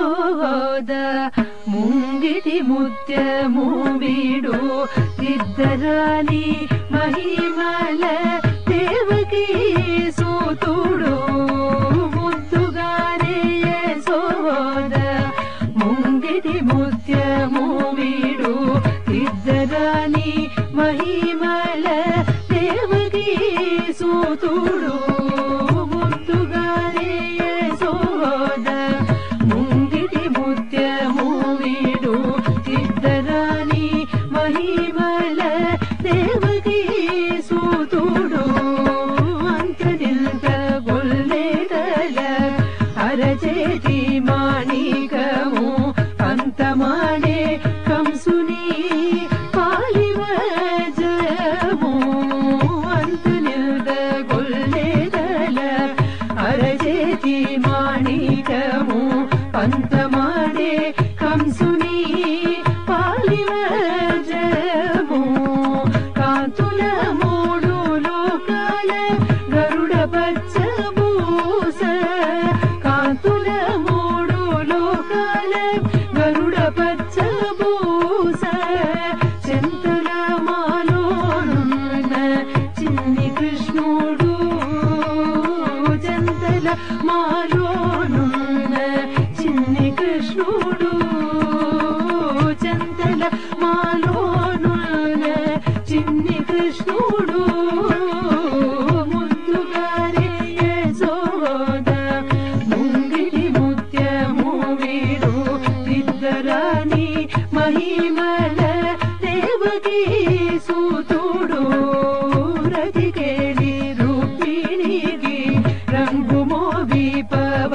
ಸೋದ ಮುಂಗಿತಿ ಮುತ್ಯ ಮೂಬಿಡು ಸಿದ್ಧರಾಣಿ ಮಹಿಮಲ ದೇವಕಿ ಸೋತುಡು ಮುದ್ದುಗಾರೆಯ ಸೋದ ಮುಂಗಿತಿ ಮುತ್ಯ ಮೂಬಿಡು ಸಿದ್ಧರಾಣಿ కృష్ణుడు చందల మాలోను చిన్ని కృష్ణుడు మహిమల దేవకీ సూతుడు రతికేళి రూపిణిగి రంగు మోవి పవ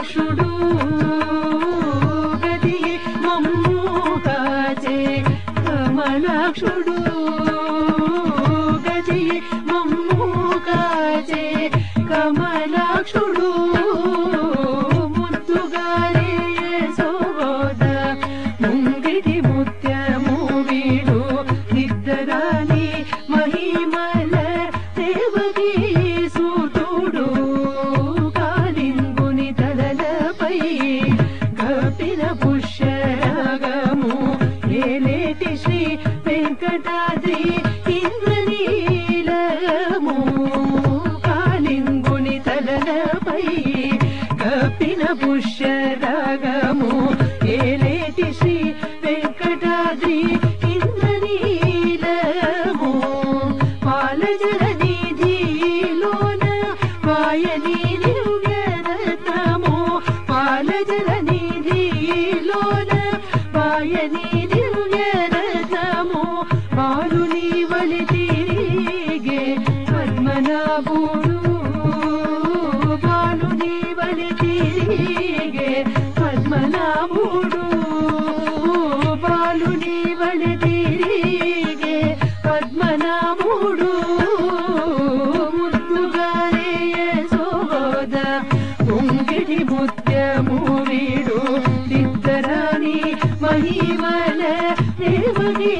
పురుషుడు గది మమ్ము కాచే కమలాక్షుడు గది पि न पुष्यो एति श्री वेङ्कटाजी इन्द्र नीलमो पालजलनिधिलो न पायनीधिमो पालजननिधि लो न पायनिधिमो पारुणी वलिति ಬಾವುಡು ಬಾಲುನಿ ಬಣತಿರಿಗೆ ಪದ್ಮನಾಭುಡು ಮುತ್ತುಗಾರೆಯ ಸೋದ ಮುಂಗಿಡಿ ಮುತ್ಯ ಮೂವಿಡು ಸಿದ್ದರಾಣಿ ಮಹಿಮಲ ನಿರ್ಮಣಿ